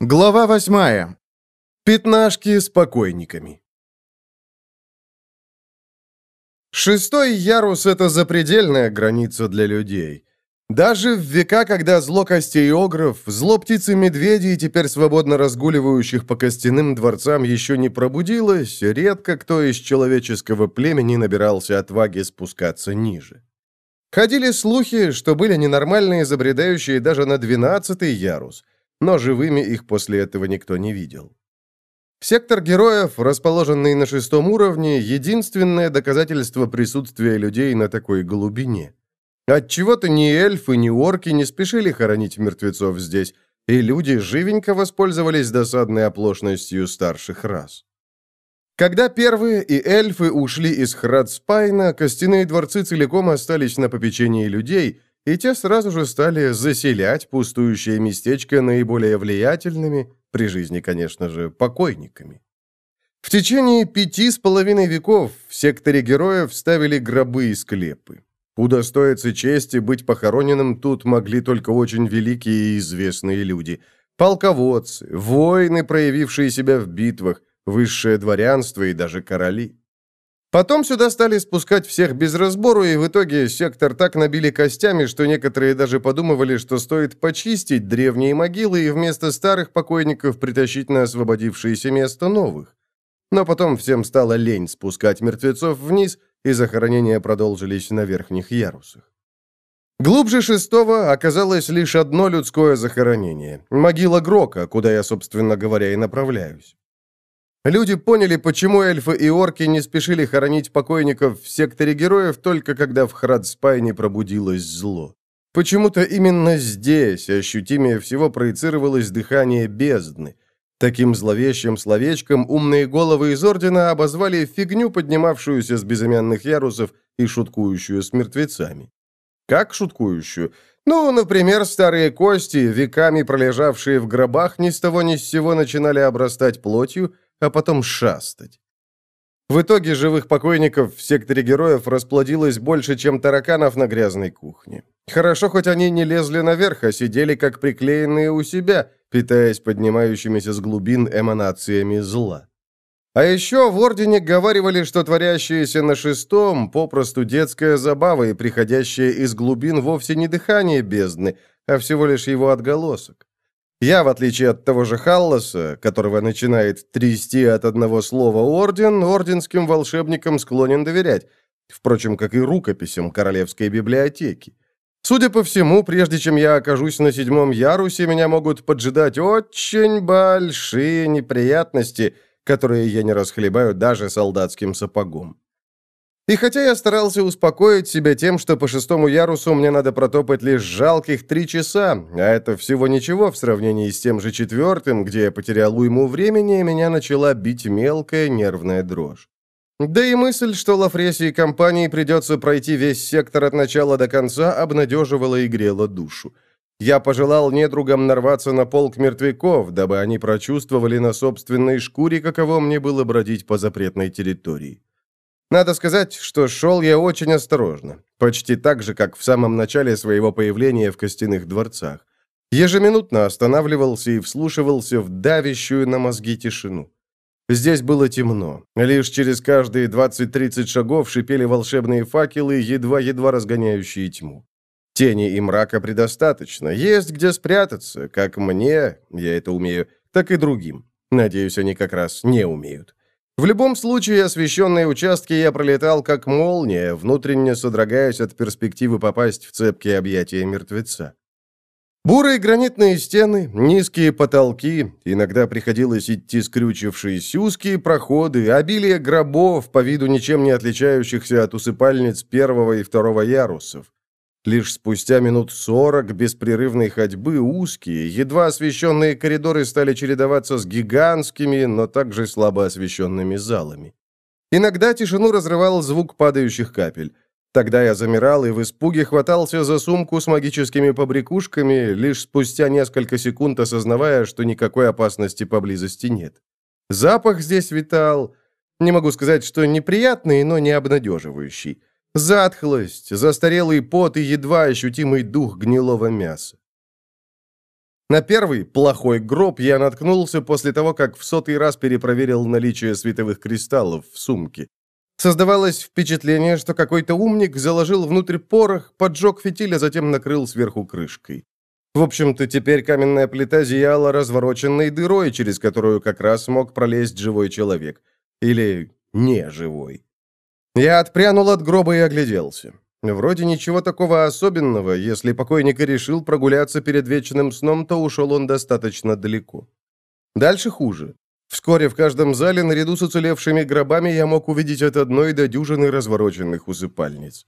Глава восьмая. Пятнашки с покойниками. Шестой ярус — это запредельная граница для людей. Даже в века, когда зло костей огров, зло птицы медведей, теперь свободно разгуливающих по костяным дворцам, еще не пробудилось, редко кто из человеческого племени набирался отваги спускаться ниже. Ходили слухи, что были ненормальные, забредающие даже на двенадцатый ярус — но живыми их после этого никто не видел. Сектор героев, расположенный на шестом уровне, единственное доказательство присутствия людей на такой глубине. Отчего-то ни эльфы, ни орки не спешили хоронить мертвецов здесь, и люди живенько воспользовались досадной оплошностью старших рас. Когда первые и эльфы ушли из Храдспайна, костяные дворцы целиком остались на попечении людей, и те сразу же стали заселять пустующее местечко наиболее влиятельными, при жизни, конечно же, покойниками. В течение пяти с половиной веков в секторе героев ставили гробы и склепы. Удостоиться чести быть похороненным тут могли только очень великие и известные люди. Полководцы, воины, проявившие себя в битвах, высшее дворянство и даже короли. Потом сюда стали спускать всех без разбору, и в итоге сектор так набили костями, что некоторые даже подумывали, что стоит почистить древние могилы и вместо старых покойников притащить на освободившееся место новых. Но потом всем стало лень спускать мертвецов вниз, и захоронения продолжились на верхних ярусах. Глубже шестого оказалось лишь одно людское захоронение – могила Грока, куда я, собственно говоря, и направляюсь. Люди поняли, почему эльфы и орки не спешили хоронить покойников в секторе героев только когда в Храдспайне пробудилось зло. Почему-то именно здесь ощутимее всего проецировалось дыхание бездны. Таким зловещим словечком умные головы из Ордена обозвали фигню, поднимавшуюся с безымянных ярусов и шуткующую с мертвецами. Как шуткующую? Ну, например, старые кости, веками пролежавшие в гробах, ни с того ни с сего начинали обрастать плотью, а потом шастать. В итоге живых покойников в секторе героев расплодилось больше, чем тараканов на грязной кухне. Хорошо, хоть они не лезли наверх, а сидели как приклеенные у себя, питаясь поднимающимися с глубин эманациями зла. А еще в Ордене говаривали, что творящееся на шестом попросту детская забава и приходящее из глубин вовсе не дыхание бездны, а всего лишь его отголосок. Я, в отличие от того же Халлоса, которого начинает трясти от одного слова «орден», орденским волшебникам склонен доверять, впрочем, как и рукописям Королевской библиотеки. Судя по всему, прежде чем я окажусь на седьмом ярусе, меня могут поджидать очень большие неприятности, которые я не расхлебаю даже солдатским сапогом. И хотя я старался успокоить себя тем, что по шестому ярусу мне надо протопать лишь жалких три часа, а это всего ничего в сравнении с тем же четвертым, где я потерял уйму времени, меня начала бить мелкая нервная дрожь. Да и мысль, что Лафреси и компании придется пройти весь сектор от начала до конца, обнадеживала и грела душу. Я пожелал недругам нарваться на полк мертвяков, дабы они прочувствовали на собственной шкуре, каково мне было бродить по запретной территории. Надо сказать, что шел я очень осторожно, почти так же, как в самом начале своего появления в костяных дворцах. Ежеминутно останавливался и вслушивался в давящую на мозги тишину. Здесь было темно. Лишь через каждые 20-30 шагов шипели волшебные факелы, едва-едва разгоняющие тьму. Тени и мрака предостаточно. Есть где спрятаться, как мне, я это умею, так и другим. Надеюсь, они как раз не умеют. В любом случае, освещенные участки я пролетал как молния, внутренне содрогаясь от перспективы попасть в цепкие объятия мертвеца. Бурые гранитные стены, низкие потолки, иногда приходилось идти скрючившись, узкие проходы, обилие гробов, по виду ничем не отличающихся от усыпальниц первого и второго ярусов. Лишь спустя минут сорок беспрерывной ходьбы узкие, едва освещенные коридоры стали чередоваться с гигантскими, но также слабо освещенными залами. Иногда тишину разрывал звук падающих капель. Тогда я замирал и в испуге хватался за сумку с магическими побрякушками, лишь спустя несколько секунд осознавая, что никакой опасности поблизости нет. Запах здесь витал, не могу сказать, что неприятный, но не обнадеживающий. Затхлость, застарелый пот и едва ощутимый дух гнилого мяса. На первый, плохой гроб, я наткнулся после того, как в сотый раз перепроверил наличие световых кристаллов в сумке. Создавалось впечатление, что какой-то умник заложил внутрь порох, поджег фитиль, а затем накрыл сверху крышкой. В общем-то, теперь каменная плита зияла развороченной дырой, через которую как раз мог пролезть живой человек. Или не живой. Я отпрянул от гроба и огляделся. Вроде ничего такого особенного. Если покойник и решил прогуляться перед вечным сном, то ушел он достаточно далеко. Дальше хуже. Вскоре в каждом зале, наряду с уцелевшими гробами, я мог увидеть от одной до дюжины развороченных усыпальниц.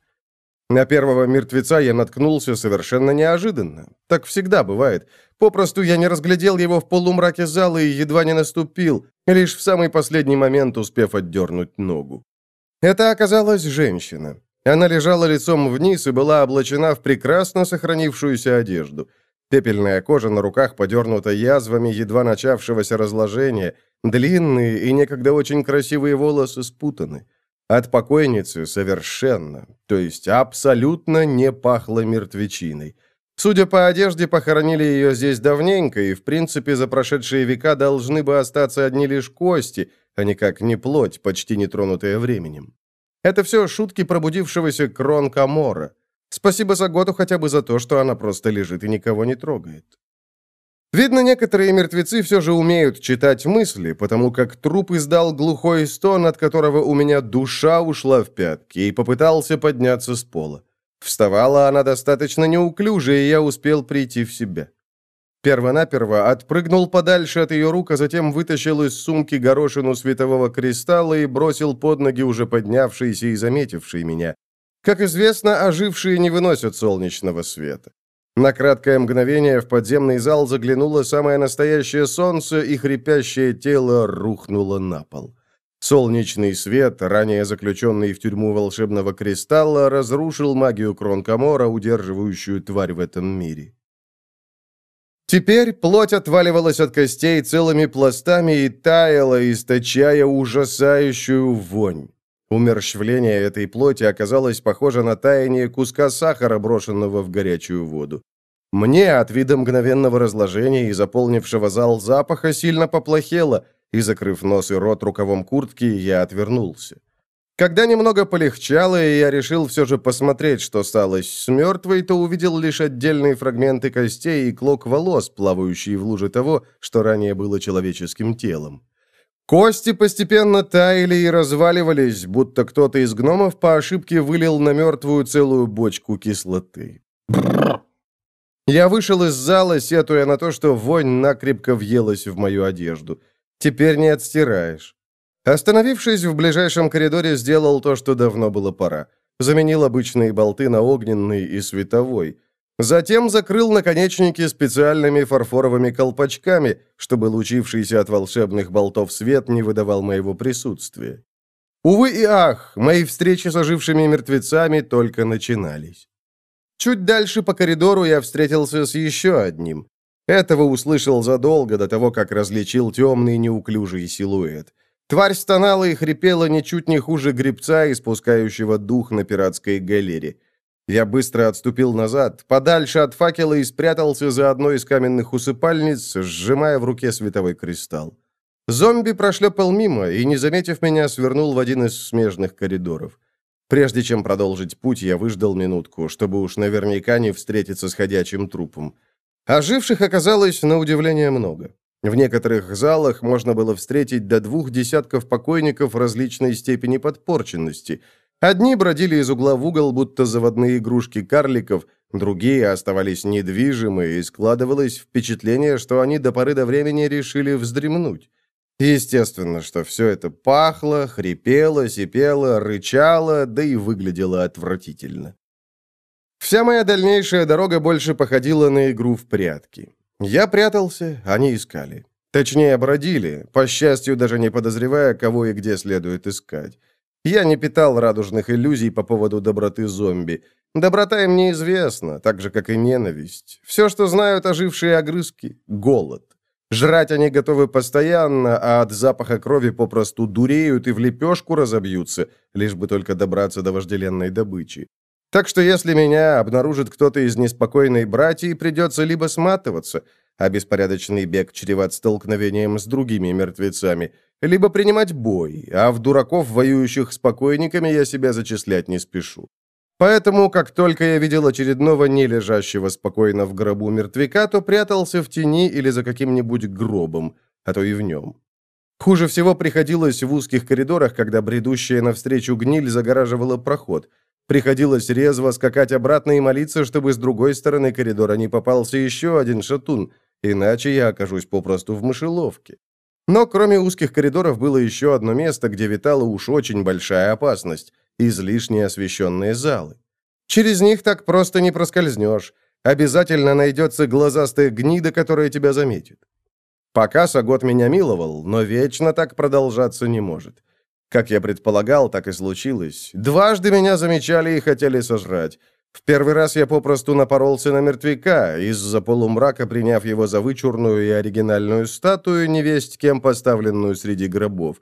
На первого мертвеца я наткнулся совершенно неожиданно. Так всегда бывает. Попросту я не разглядел его в полумраке зала и едва не наступил, лишь в самый последний момент успев отдернуть ногу. Это оказалась женщина. Она лежала лицом вниз и была облачена в прекрасно сохранившуюся одежду. Пепельная кожа на руках подернута язвами едва начавшегося разложения, длинные и некогда очень красивые волосы спутаны. От покойницы совершенно, то есть абсолютно не пахло мертвечиной. Судя по одежде, похоронили ее здесь давненько, и, в принципе, за прошедшие века должны бы остаться одни лишь кости, а никак не плоть, почти не тронутая временем. Это все шутки пробудившегося Кронка Мора. Спасибо за Готу хотя бы за то, что она просто лежит и никого не трогает. Видно, некоторые мертвецы все же умеют читать мысли, потому как труп издал глухой стон, от которого у меня душа ушла в пятки, и попытался подняться с пола. Вставала она достаточно неуклюже, и я успел прийти в себя. Первонаперво отпрыгнул подальше от ее рук, а затем вытащил из сумки горошину светового кристалла и бросил под ноги уже поднявшийся и заметивший меня. Как известно, ожившие не выносят солнечного света. На краткое мгновение в подземный зал заглянуло самое настоящее солнце, и хрипящее тело рухнуло на пол. Солнечный свет, ранее заключенный в тюрьму волшебного кристалла, разрушил магию Кронкамора, удерживающую тварь в этом мире. Теперь плоть отваливалась от костей целыми пластами и таяла, источая ужасающую вонь. Умерщвление этой плоти оказалось похоже на таяние куска сахара, брошенного в горячую воду. Мне от вида мгновенного разложения и заполнившего зал запаха сильно поплохело, и, закрыв нос и рот рукавом куртки, я отвернулся. Когда немного полегчало, и я решил все же посмотреть, что сталось с мертвой, то увидел лишь отдельные фрагменты костей и клок волос, плавающие в луже того, что ранее было человеческим телом. Кости постепенно таяли и разваливались, будто кто-то из гномов по ошибке вылил на мертвую целую бочку кислоты. Я вышел из зала, сетуя на то, что вонь накрепко въелась в мою одежду. Теперь не отстираешь. Остановившись в ближайшем коридоре, сделал то, что давно было пора. Заменил обычные болты на огненный и световой. Затем закрыл наконечники специальными фарфоровыми колпачками, чтобы лучившийся от волшебных болтов свет не выдавал моего присутствия. Увы и ах, мои встречи с ожившими мертвецами только начинались. Чуть дальше по коридору я встретился с еще одним. Этого услышал задолго до того, как различил темный неуклюжий силуэт. Тварь стонала и хрипела ничуть не хуже гребца, испускающего дух на пиратской галере. Я быстро отступил назад, подальше от факела и спрятался за одной из каменных усыпальниц, сжимая в руке световой кристалл. Зомби прошлепал мимо и, не заметив меня, свернул в один из смежных коридоров. Прежде чем продолжить путь, я выждал минутку, чтобы уж наверняка не встретиться с ходячим трупом. Оживших оказалось на удивление много. В некоторых залах можно было встретить до двух десятков покойников различной степени подпорченности. Одни бродили из угла в угол, будто заводные игрушки карликов, другие оставались недвижимы, и складывалось впечатление, что они до поры до времени решили вздремнуть. Естественно, что все это пахло, хрипело, сипело, рычало, да и выглядело отвратительно. Вся моя дальнейшая дорога больше походила на игру в прятки. Я прятался, они искали. Точнее, бродили, по счастью, даже не подозревая, кого и где следует искать. Я не питал радужных иллюзий по поводу доброты зомби. Доброта им неизвестна, так же, как и ненависть. Все, что знают ожившие огрызки — голод. Жрать они готовы постоянно, а от запаха крови попросту дуреют и в лепешку разобьются, лишь бы только добраться до вожделенной добычи. Так что если меня обнаружит кто-то из неспокойной братьи, придется либо сматываться, а беспорядочный бег чреват столкновением с другими мертвецами, либо принимать бой, а в дураков, воюющих с покойниками, я себя зачислять не спешу. Поэтому, как только я видел очередного не лежащего спокойно в гробу мертвяка, то прятался в тени или за каким-нибудь гробом, а то и в нем. Хуже всего приходилось в узких коридорах, когда бредущая навстречу гниль загораживала проход. Приходилось резво скакать обратно и молиться, чтобы с другой стороны коридора не попался еще один шатун, иначе я окажусь попросту в мышеловке. Но кроме узких коридоров было еще одно место, где витала уж очень большая опасность излишне освещенные залы. Через них так просто не проскользнешь. Обязательно найдется глазастая гнида, которая тебя заметит. Пока Сагот меня миловал, но вечно так продолжаться не может. Как я предполагал, так и случилось. Дважды меня замечали и хотели сожрать. В первый раз я попросту напоролся на мертвяка, из-за полумрака приняв его за вычурную и оригинальную статую, невесть кем поставленную среди гробов.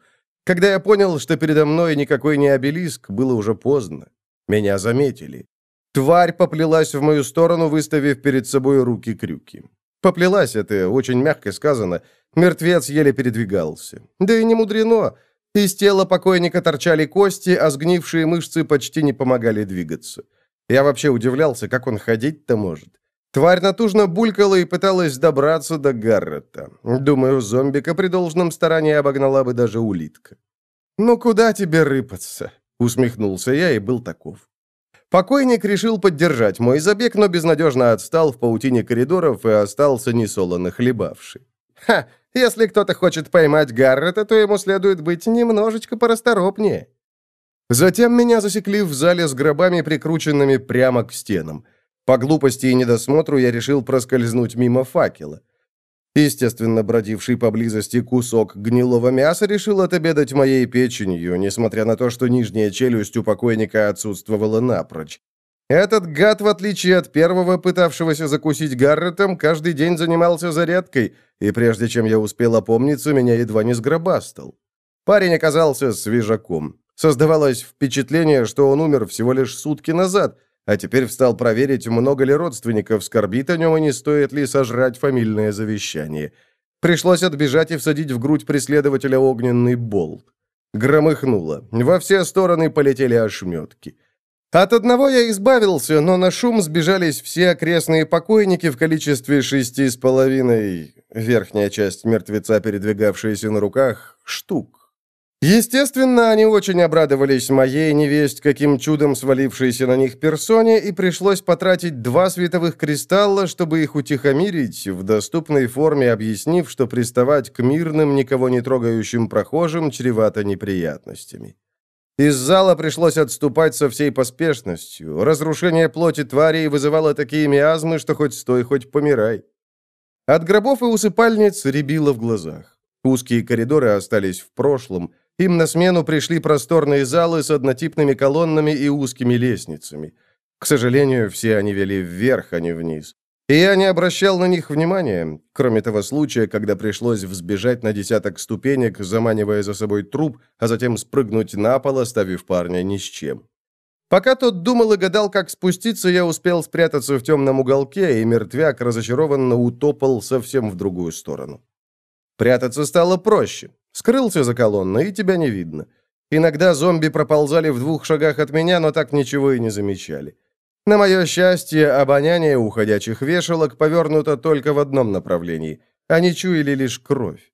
Когда я понял, что передо мной никакой не обелиск, было уже поздно. Меня заметили. Тварь поплелась в мою сторону, выставив перед собой руки-крюки. Поплелась, это очень мягко сказано. Мертвец еле передвигался. Да и не мудрено. Из тела покойника торчали кости, а сгнившие мышцы почти не помогали двигаться. Я вообще удивлялся, как он ходить-то может. Тварь натужно булькала и пыталась добраться до Гаррета. Думаю, зомбика при должном старании обогнала бы даже улитка. «Ну куда тебе рыпаться?» — усмехнулся я и был таков. Покойник решил поддержать мой забег, но безнадежно отстал в паутине коридоров и остался несолоно хлебавший. «Ха! Если кто-то хочет поймать Гаррета, то ему следует быть немножечко порасторопнее». Затем меня засекли в зале с гробами, прикрученными прямо к стенам — по глупости и недосмотру я решил проскользнуть мимо факела. Естественно, бродивший поблизости кусок гнилого мяса решил отобедать моей печенью, несмотря на то, что нижняя челюсть у покойника отсутствовала напрочь. Этот гад, в отличие от первого, пытавшегося закусить Гарретом, каждый день занимался зарядкой, и прежде чем я успел опомниться, меня едва не сгробастал. Парень оказался свежаком. Создавалось впечатление, что он умер всего лишь сутки назад, а теперь встал проверить, много ли родственников скорбит о нем и не стоит ли сожрать фамильное завещание. Пришлось отбежать и всадить в грудь преследователя огненный болт. Громыхнуло. Во все стороны полетели ошметки. От одного я избавился, но на шум сбежались все окрестные покойники в количестве шести с половиной, верхняя часть мертвеца, передвигавшаяся на руках, штук. Естественно, они очень обрадовались моей невесть, каким чудом свалившейся на них персоне, и пришлось потратить два световых кристалла, чтобы их утихомирить, в доступной форме объяснив, что приставать к мирным, никого не трогающим прохожим чревато неприятностями. Из зала пришлось отступать со всей поспешностью. Разрушение плоти тварей вызывало такие миазмы, что хоть стой, хоть помирай. От гробов и усыпальниц рябило в глазах. Узкие коридоры остались в прошлом – им на смену пришли просторные залы с однотипными колоннами и узкими лестницами. К сожалению, все они вели вверх, а не вниз. И я не обращал на них внимания, кроме того случая, когда пришлось взбежать на десяток ступенек, заманивая за собой труп, а затем спрыгнуть на пол, оставив парня ни с чем. Пока тот думал и гадал, как спуститься, я успел спрятаться в темном уголке, и мертвяк разочарованно утопал совсем в другую сторону. Прятаться стало проще. Скрылся за колонной, и тебя не видно. Иногда зомби проползали в двух шагах от меня, но так ничего и не замечали. На мое счастье, обоняние уходячих вешалок повернуто только в одном направлении. Они чуяли лишь кровь.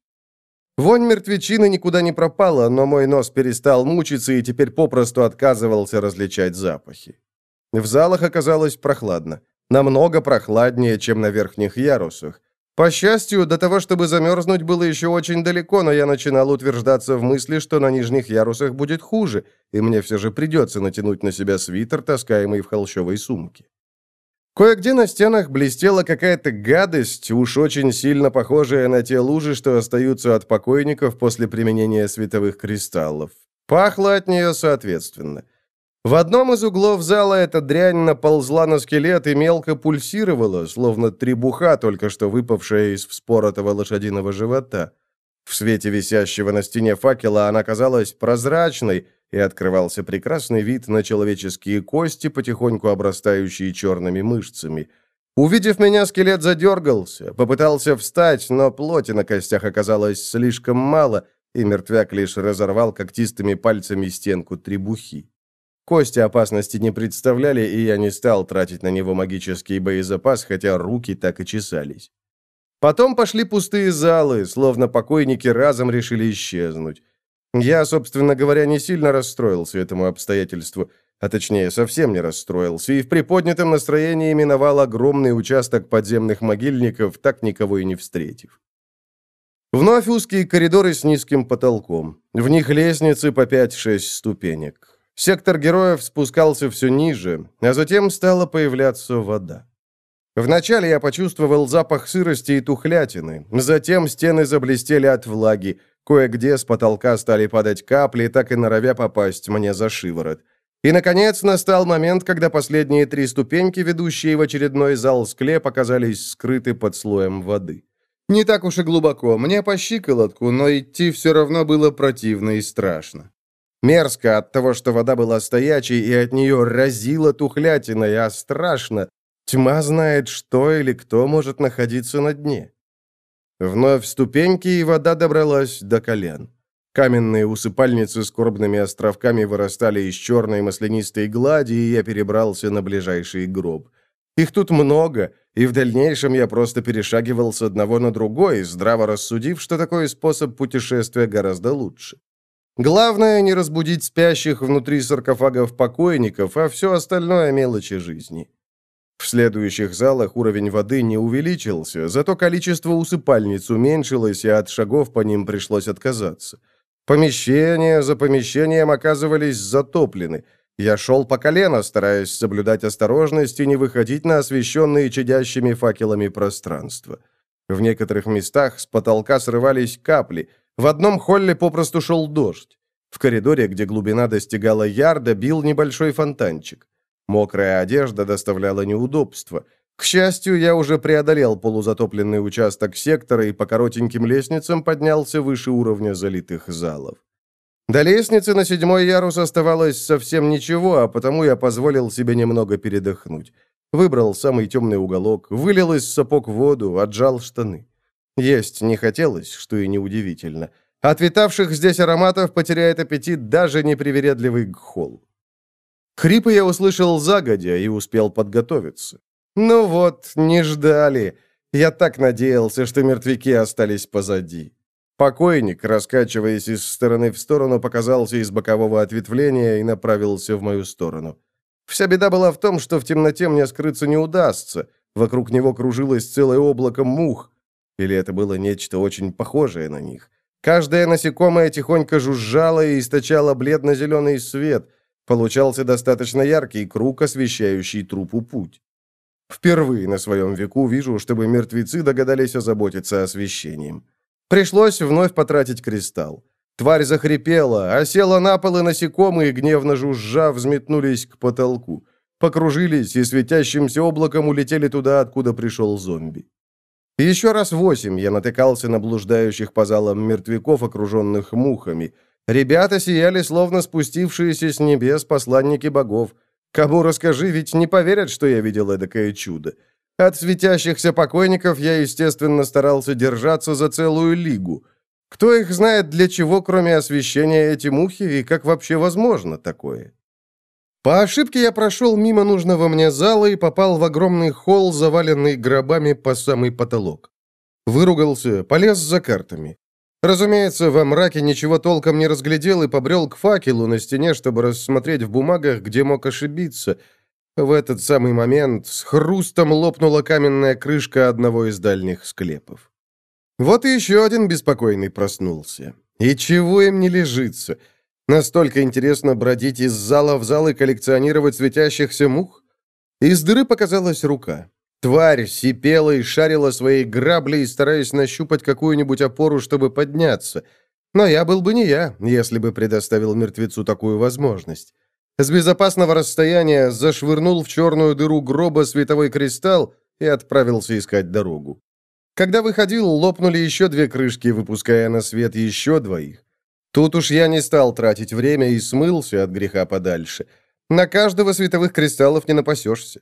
Вонь мертвечины никуда не пропала, но мой нос перестал мучиться и теперь попросту отказывался различать запахи. В залах оказалось прохладно. Намного прохладнее, чем на верхних ярусах. По счастью, до того, чтобы замерзнуть, было еще очень далеко, но я начинал утверждаться в мысли, что на нижних ярусах будет хуже, и мне все же придется натянуть на себя свитер, таскаемый в холщовой сумке. Кое-где на стенах блестела какая-то гадость, уж очень сильно похожая на те лужи, что остаются от покойников после применения световых кристаллов. Пахло от нее соответственно. В одном из углов зала эта дрянь наползла на скелет и мелко пульсировала, словно требуха, только что выпавшая из вспоротого лошадиного живота. В свете висящего на стене факела она казалась прозрачной, и открывался прекрасный вид на человеческие кости, потихоньку обрастающие черными мышцами. Увидев меня, скелет задергался, попытался встать, но плоти на костях оказалось слишком мало, и мертвяк лишь разорвал когтистыми пальцами стенку требухи. Кости опасности не представляли, и я не стал тратить на него магический боезапас, хотя руки так и чесались. Потом пошли пустые залы, словно покойники разом решили исчезнуть. Я, собственно говоря, не сильно расстроился этому обстоятельству, а точнее, совсем не расстроился, и в приподнятом настроении именовал огромный участок подземных могильников, так никого и не встретив. Вновь узкие коридоры с низким потолком. В них лестницы по 5-6 ступенек. Сектор героев спускался все ниже, а затем стала появляться вода. Вначале я почувствовал запах сырости и тухлятины, затем стены заблестели от влаги, кое-где с потолка стали падать капли, так и норовя попасть мне за шиворот. И, наконец, настал момент, когда последние три ступеньки, ведущие в очередной зал склеп, оказались скрыты под слоем воды. Не так уж и глубоко, мне по щиколотку, но идти все равно было противно и страшно. Мерзко от того, что вода была стоячей, и от нее разило тухлятиной, а страшно. Тьма знает, что или кто может находиться на дне. Вновь ступеньки, и вода добралась до колен. Каменные усыпальницы с скорбными островками вырастали из черной маслянистой глади, и я перебрался на ближайший гроб. Их тут много, и в дальнейшем я просто перешагивал с одного на другой, здраво рассудив, что такой способ путешествия гораздо лучше. Главное не разбудить спящих внутри саркофагов покойников, а все остальное мелочи жизни. В следующих залах уровень воды не увеличился, зато количество усыпальниц уменьшилось, и от шагов по ним пришлось отказаться. Помещения за помещением оказывались затоплены. Я шел по колено, стараясь соблюдать осторожность и не выходить на освещенные чадящими факелами пространство. В некоторых местах с потолка срывались капли – в одном холле попросту шел дождь. В коридоре, где глубина достигала ярда, бил небольшой фонтанчик. Мокрая одежда доставляла неудобства. К счастью, я уже преодолел полузатопленный участок сектора и по коротеньким лестницам поднялся выше уровня залитых залов. До лестницы на седьмой ярус оставалось совсем ничего, а потому я позволил себе немного передохнуть. Выбрал самый темный уголок, вылил из сапог воду, отжал штаны. Есть не хотелось, что и неудивительно. От витавших здесь ароматов потеряет аппетит даже непривередливый гхол. Хрипы я услышал загодя и успел подготовиться. Ну вот, не ждали. Я так надеялся, что мертвяки остались позади. Покойник, раскачиваясь из стороны в сторону, показался из бокового ответвления и направился в мою сторону. Вся беда была в том, что в темноте мне скрыться не удастся. Вокруг него кружилось целое облако мух. Или это было нечто очень похожее на них? Каждое насекомое тихонько жужжало и источало бледно-зеленый свет. Получался достаточно яркий круг, освещающий трупу путь. Впервые на своем веку вижу, чтобы мертвецы догадались озаботиться освещением. Пришлось вновь потратить кристалл. Тварь захрипела, осела на пол, и насекомые, гневно жужжа, взметнулись к потолку. Покружились и светящимся облаком улетели туда, откуда пришел зомби. Еще раз восемь я натыкался на блуждающих по залам мертвяков, окруженных мухами. Ребята сияли, словно спустившиеся с небес посланники богов. Кому расскажи, ведь не поверят, что я видел эдакое чудо. От светящихся покойников я, естественно, старался держаться за целую лигу. Кто их знает, для чего, кроме освещения, эти мухи, и как вообще возможно такое? По ошибке я прошел мимо нужного мне зала и попал в огромный холл, заваленный гробами по самый потолок. Выругался, полез за картами. Разумеется, во мраке ничего толком не разглядел и побрел к факелу на стене, чтобы рассмотреть в бумагах, где мог ошибиться. В этот самый момент с хрустом лопнула каменная крышка одного из дальних склепов. Вот и еще один беспокойный проснулся. И чего им не лежится? — Настолько интересно бродить из зала в зал и коллекционировать светящихся мух? Из дыры показалась рука. Тварь сипела и шарила своей граблей, стараясь нащупать какую-нибудь опору, чтобы подняться. Но я был бы не я, если бы предоставил мертвецу такую возможность. С безопасного расстояния зашвырнул в черную дыру гроба световой кристалл и отправился искать дорогу. Когда выходил, лопнули еще две крышки, выпуская на свет еще двоих. Тут уж я не стал тратить время и смылся от греха подальше. На каждого световых кристаллов не напасешься.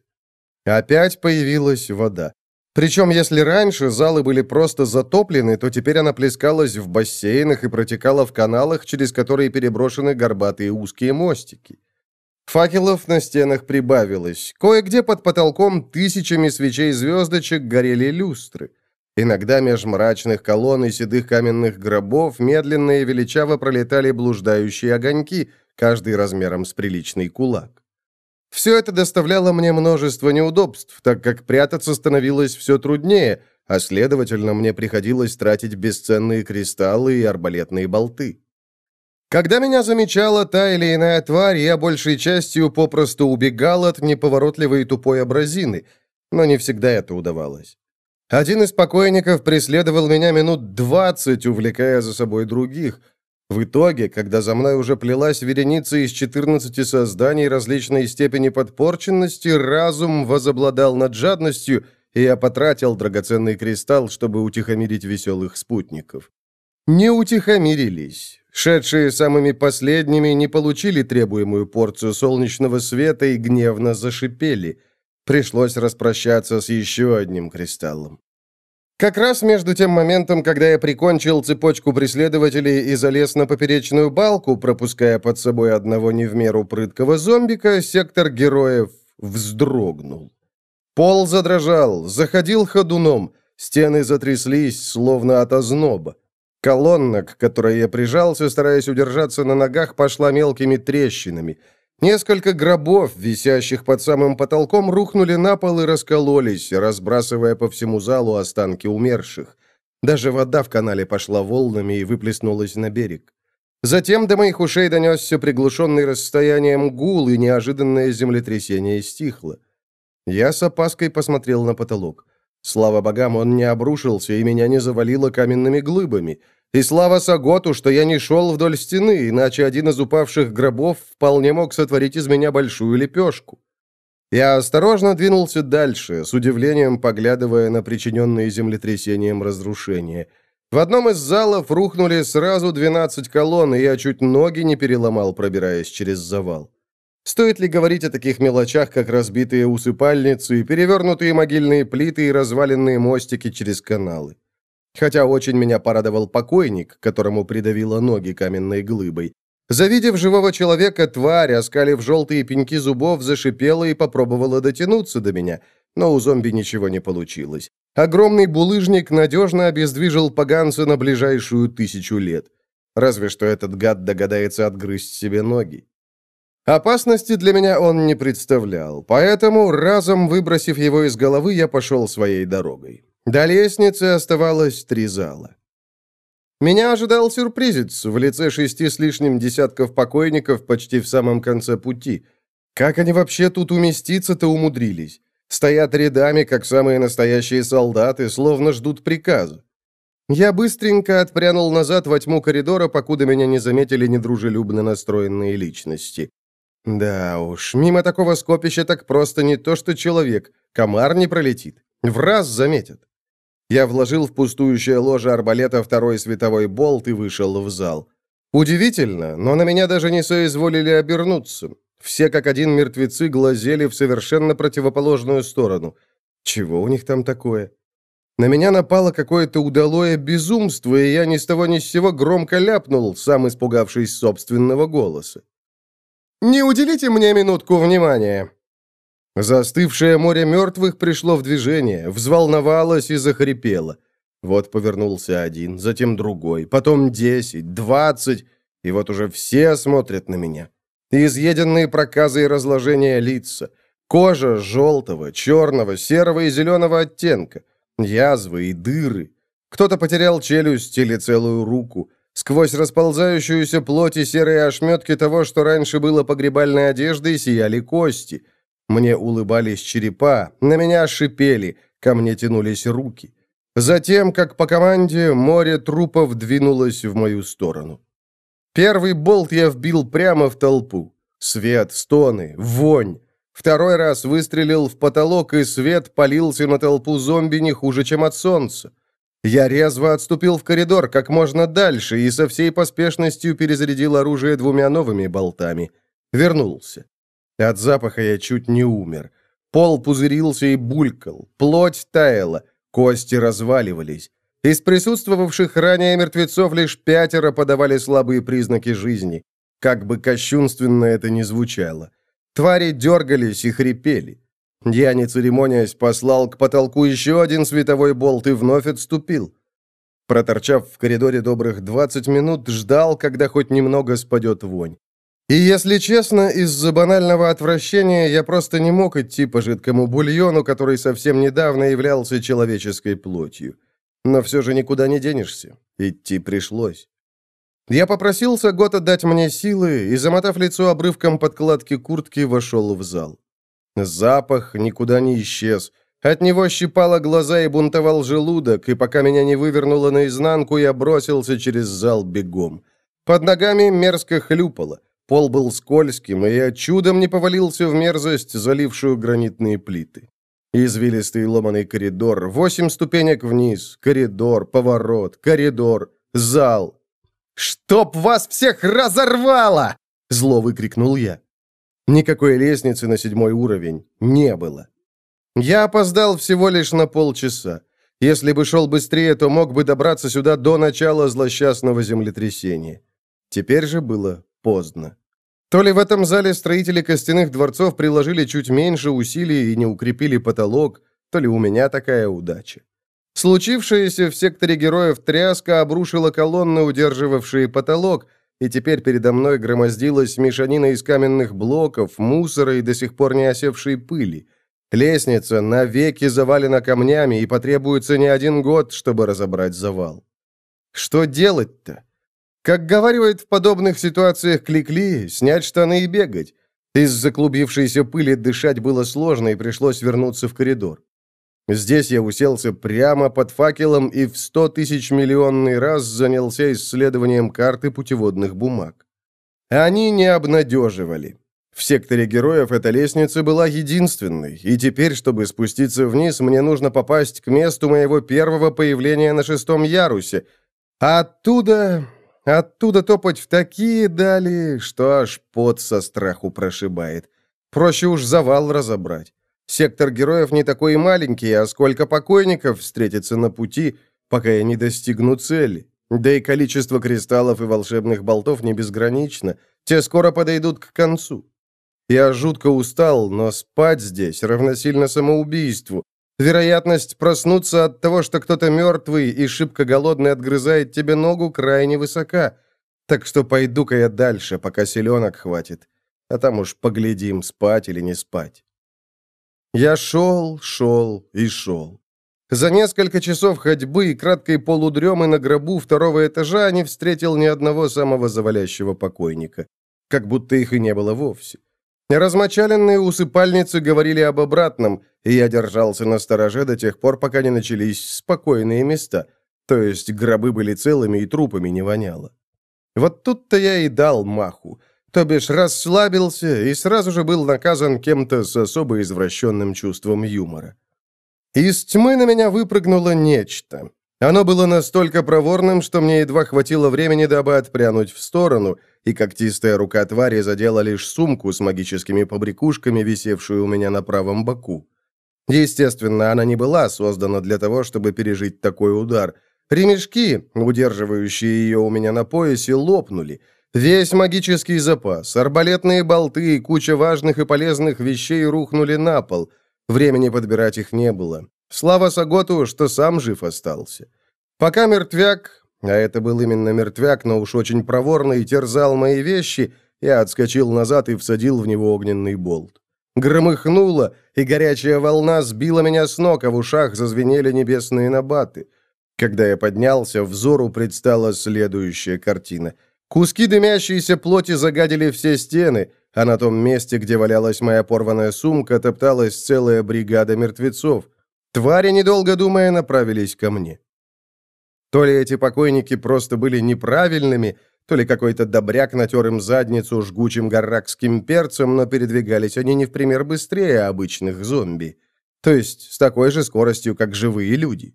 Опять появилась вода. Причем, если раньше залы были просто затоплены, то теперь она плескалась в бассейнах и протекала в каналах, через которые переброшены горбатые узкие мостики. Факелов на стенах прибавилось. Кое-где под потолком тысячами свечей-звездочек горели люстры. Иногда меж мрачных колонн и седых каменных гробов медленно и величаво пролетали блуждающие огоньки, каждый размером с приличный кулак. Все это доставляло мне множество неудобств, так как прятаться становилось все труднее, а следовательно, мне приходилось тратить бесценные кристаллы и арбалетные болты. Когда меня замечала та или иная тварь, я большей частью попросту убегал от неповоротливой и тупой абразины, но не всегда это удавалось. Один из покойников преследовал меня минут двадцать, увлекая за собой других. В итоге, когда за мной уже плелась вереница из 14 созданий различной степени подпорченности, разум возобладал над жадностью, и я потратил драгоценный кристалл, чтобы утихомирить веселых спутников. Не утихомирились. Шедшие самыми последними не получили требуемую порцию солнечного света и гневно зашипели. Пришлось распрощаться с еще одним кристаллом. Как раз между тем моментом, когда я прикончил цепочку преследователей и залез на поперечную балку, пропуская под собой одного не в меру прыткого зомбика, сектор героев вздрогнул. Пол задрожал, заходил ходуном, стены затряслись, словно от озноба. Колонна, к которой я прижался, стараясь удержаться на ногах, пошла мелкими трещинами. Несколько гробов, висящих под самым потолком, рухнули на пол и раскололись, разбрасывая по всему залу останки умерших. Даже вода в канале пошла волнами и выплеснулась на берег. Затем до моих ушей донесся приглушенный расстоянием гул, и неожиданное землетрясение стихло. Я с опаской посмотрел на потолок. Слава богам, он не обрушился и меня не завалило каменными глыбами. И слава Саготу, что я не шел вдоль стены, иначе один из упавших гробов вполне мог сотворить из меня большую лепешку. Я осторожно двинулся дальше, с удивлением поглядывая на причиненные землетрясением разрушения. В одном из залов рухнули сразу 12 колонн, и я чуть ноги не переломал, пробираясь через завал. Стоит ли говорить о таких мелочах, как разбитые усыпальницы, перевернутые могильные плиты и разваленные мостики через каналы? Хотя очень меня порадовал покойник, которому придавило ноги каменной глыбой. Завидев живого человека, тварь, оскалив желтые пеньки зубов, зашипела и попробовала дотянуться до меня, но у зомби ничего не получилось. Огромный булыжник надежно обездвижил поганца на ближайшую тысячу лет. Разве что этот гад догадается отгрызть себе ноги. Опасности для меня он не представлял, поэтому, разом выбросив его из головы, я пошел своей дорогой. До лестницы оставалось три зала. Меня ожидал сюрпризец в лице шести с лишним десятков покойников почти в самом конце пути. Как они вообще тут уместиться-то умудрились? Стоят рядами, как самые настоящие солдаты, словно ждут приказа. Я быстренько отпрянул назад во тьму коридора, покуда меня не заметили недружелюбно настроенные личности. Да уж, мимо такого скопища так просто не то что человек, комар не пролетит. В раз заметят. Я вложил в пустующее ложе арбалета второй световой болт и вышел в зал. Удивительно, но на меня даже не соизволили обернуться. Все как один мертвецы глазели в совершенно противоположную сторону. Чего у них там такое? На меня напало какое-то удалое безумство, и я ни с того ни с сего громко ляпнул, сам испугавшись собственного голоса. Не уделите мне минутку внимания!» Застывшее море мертвых пришло в движение, взволновалось и захрипело. Вот повернулся один, затем другой, потом десять, двадцать, и вот уже все смотрят на меня. Изъеденные проказы и разложения лица, кожа желтого, черного, серого и зеленого оттенка, язвы и дыры. Кто-то потерял челюсть или целую руку – Сквозь расползающуюся плоть и серые ошметки того, что раньше было погребальной одеждой, сияли кости. Мне улыбались черепа, на меня шипели, ко мне тянулись руки. Затем, как по команде, море трупов двинулось в мою сторону. Первый болт я вбил прямо в толпу. Свет, стоны, вонь. Второй раз выстрелил в потолок, и свет полился на толпу зомби не хуже, чем от солнца. Я резво отступил в коридор как можно дальше и со всей поспешностью перезарядил оружие двумя новыми болтами. Вернулся. От запаха я чуть не умер. Пол пузырился и булькал, плоть таяла, кости разваливались. Из присутствовавших ранее мертвецов лишь пятеро подавали слабые признаки жизни. Как бы кощунственно это ни звучало. Твари дергались и хрипели. Я, не церемонясь, послал к потолку еще один световой болт и вновь отступил. Проторчав в коридоре добрых 20 минут, ждал, когда хоть немного спадет вонь. И, если честно, из-за банального отвращения я просто не мог идти по жидкому бульону, который совсем недавно являлся человеческой плотью. Но все же никуда не денешься. Идти пришлось. Я попросил Сагота дать мне силы и, замотав лицо обрывком подкладки куртки, вошел в зал. Запах никуда не исчез. От него щипало глаза и бунтовал желудок, и пока меня не вывернуло наизнанку, я бросился через зал бегом. Под ногами мерзко хлюпало. Пол был скользким, и я чудом не повалился в мерзость, залившую гранитные плиты. Извилистый ломаный коридор, восемь ступенек вниз, коридор, поворот, коридор, зал. «Чтоб вас всех разорвало!» — зло выкрикнул я. Никакой лестницы на седьмой уровень не было. Я опоздал всего лишь на полчаса. Если бы шел быстрее, то мог бы добраться сюда до начала злосчастного землетрясения. Теперь же было поздно. То ли в этом зале строители костяных дворцов приложили чуть меньше усилий и не укрепили потолок, то ли у меня такая удача. Случившееся в секторе героев тряска обрушила колонны, удерживавшие потолок, и теперь передо мной громоздилась мешанина из каменных блоков, мусора и до сих пор не осевшей пыли. Лестница навеки завалена камнями, и потребуется не один год, чтобы разобрать завал. Что делать-то? Как говаривает в подобных ситуациях Кликли, снять штаны и бегать. Из заклубившейся пыли дышать было сложно, и пришлось вернуться в коридор. Здесь я уселся прямо под факелом и в сто тысяч миллионный раз занялся исследованием карты путеводных бумаг. Они не обнадеживали. В секторе героев эта лестница была единственной, и теперь, чтобы спуститься вниз, мне нужно попасть к месту моего первого появления на шестом ярусе. А оттуда... Оттуда топать в такие дали, что аж пот со страху прошибает. Проще уж завал разобрать. Сектор героев не такой маленький, а сколько покойников встретится на пути, пока я не достигну цели. Да и количество кристаллов и волшебных болтов не безгранично. Те скоро подойдут к концу. Я жутко устал, но спать здесь равносильно самоубийству. Вероятность проснуться от того, что кто-то мертвый и шибко голодный отгрызает тебе ногу, крайне высока. Так что пойду-ка я дальше, пока селенок хватит. А там уж поглядим, спать или не спать. Я шел, шел и шел. За несколько часов ходьбы и краткой полудремы на гробу второго этажа не встретил ни одного самого завалящего покойника. Как будто их и не было вовсе. Размочаленные усыпальницы говорили об обратном, и я держался на стороже до тех пор, пока не начались спокойные места, то есть гробы были целыми и трупами не воняло. Вот тут-то я и дал маху, то бишь расслабился и сразу же был наказан кем-то с особо извращенным чувством юмора. Из тьмы на меня выпрыгнуло нечто. Оно было настолько проворным, что мне едва хватило времени, дабы отпрянуть в сторону, и когтистая рука твари задела лишь сумку с магическими побрякушками, висевшую у меня на правом боку. Естественно, она не была создана для того, чтобы пережить такой удар. Ремешки, удерживающие ее у меня на поясе, лопнули. Весь магический запас, арбалетные болты и куча важных и полезных вещей рухнули на пол. Времени подбирать их не было. Слава Саготу, что сам жив остался. Пока мертвяк, а это был именно мертвяк, но уж очень проворный, терзал мои вещи, я отскочил назад и всадил в него огненный болт. Громыхнуло, и горячая волна сбила меня с ног, а в ушах зазвенели небесные набаты. Когда я поднялся, взору предстала следующая картина. Куски дымящейся плоти загадили все стены, а на том месте, где валялась моя порванная сумка, топталась целая бригада мертвецов. Твари, недолго думая, направились ко мне. То ли эти покойники просто были неправильными, то ли какой-то добряк натер им задницу жгучим гарракским перцем, но передвигались они не в пример быстрее обычных зомби. То есть с такой же скоростью, как живые люди.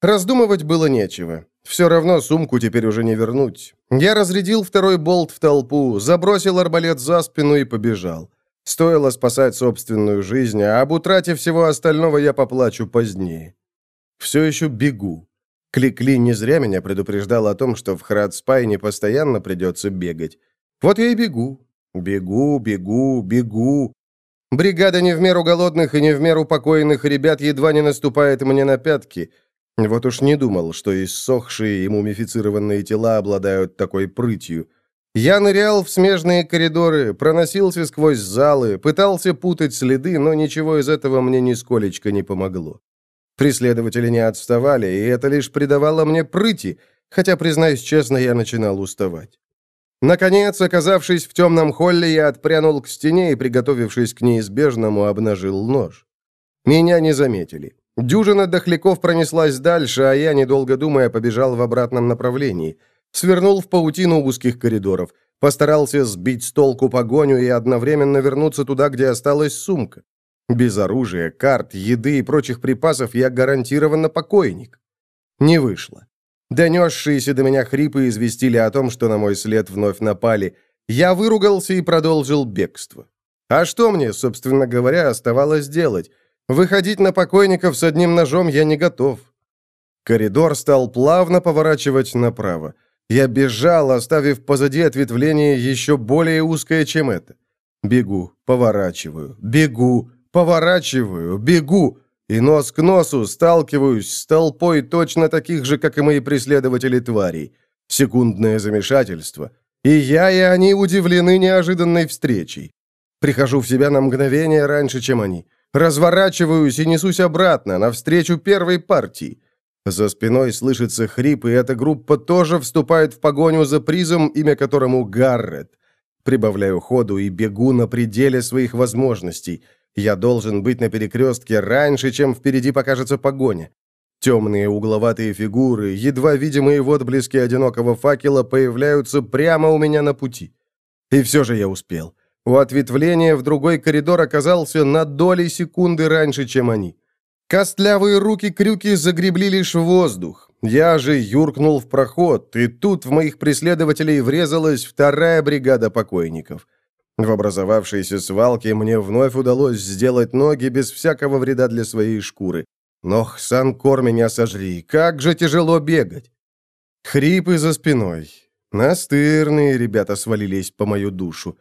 Раздумывать было нечего. Все равно сумку теперь уже не вернуть. Я разрядил второй болт в толпу, забросил арбалет за спину и побежал. Стоило спасать собственную жизнь, а об утрате всего остального я поплачу позднее. Все еще бегу. Кликли не зря меня предупреждал о том, что в Храдспайне постоянно придется бегать. Вот я и бегу. Бегу, бегу, бегу. Бригада не в меру голодных и не в меру покойных ребят едва не наступает мне на пятки. Вот уж не думал, что иссохшие и мумифицированные тела обладают такой прытью. Я нырял в смежные коридоры, проносился сквозь залы, пытался путать следы, но ничего из этого мне нисколечко не помогло. Преследователи не отставали, и это лишь придавало мне прыти, хотя, признаюсь честно, я начинал уставать. Наконец, оказавшись в темном холле, я отпрянул к стене и, приготовившись к неизбежному, обнажил нож. Меня не заметили. Дюжина дохляков пронеслась дальше, а я, недолго думая, побежал в обратном направлении – Свернул в паутину узких коридоров. Постарался сбить с толку погоню и одновременно вернуться туда, где осталась сумка. Без оружия, карт, еды и прочих припасов я гарантированно покойник. Не вышло. Донесшиеся до меня хрипы известили о том, что на мой след вновь напали. Я выругался и продолжил бегство. А что мне, собственно говоря, оставалось делать? Выходить на покойников с одним ножом я не готов. Коридор стал плавно поворачивать направо. Я бежал, оставив позади ответвление еще более узкое, чем это. Бегу, поворачиваю, бегу, поворачиваю, бегу, и нос к носу сталкиваюсь с толпой точно таких же, как и мои преследователи тварей. Секундное замешательство. И я, и они удивлены неожиданной встречей. Прихожу в себя на мгновение раньше, чем они. Разворачиваюсь и несусь обратно, навстречу первой партии. За спиной слышится хрип, и эта группа тоже вступает в погоню за призом, имя которому Гаррет. Прибавляю ходу и бегу на пределе своих возможностей. Я должен быть на перекрестке раньше, чем впереди покажется погоня. Темные угловатые фигуры, едва видимые в отблеске одинокого факела, появляются прямо у меня на пути. И все же я успел. У ответвления в другой коридор оказался на доли секунды раньше, чем они. Костлявые руки-крюки загребли лишь воздух. Я же юркнул в проход, и тут в моих преследователей врезалась вторая бригада покойников. В образовавшейся свалке мне вновь удалось сделать ноги без всякого вреда для своей шкуры. Но, Санкор, меня сожри, как же тяжело бегать. Хрипы за спиной. Настырные ребята свалились по мою душу.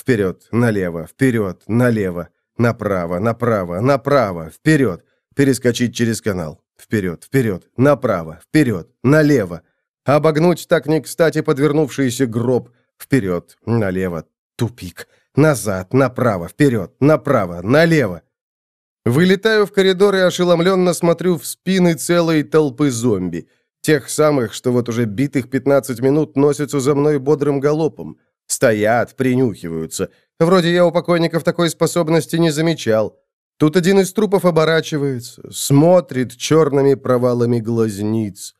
Вперед, налево, вперед, налево, направо, направо, направо, вперед. Перескочить через канал. Вперед, вперед, направо, вперед, налево. Обогнуть так не кстати подвернувшийся гроб. Вперед, налево, тупик. Назад, направо, вперед, направо, налево. Вылетаю в коридор и ошеломленно смотрю в спины целой толпы зомби. Тех самых, что вот уже битых 15 минут носятся за мной бодрым галопом. Стоят, принюхиваются. Вроде я у покойников такой способности не замечал. Тут один из трупов оборачивается, смотрит черными провалами глазниц.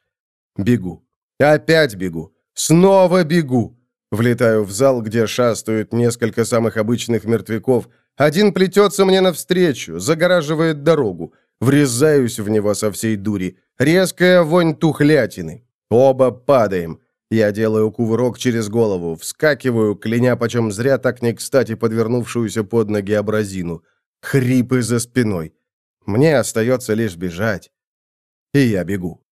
Бегу. Опять бегу. Снова бегу. Влетаю в зал, где шастают несколько самых обычных мертвяков. Один плетется мне навстречу, загораживает дорогу. Врезаюсь в него со всей дури. Резкая вонь тухлятины. Оба падаем. Я делаю кувырок через голову, вскакиваю, кляня почем зря так не кстати подвернувшуюся под ноги абразину. Хрипы за спиной. Мне остается лишь бежать. И я бегу.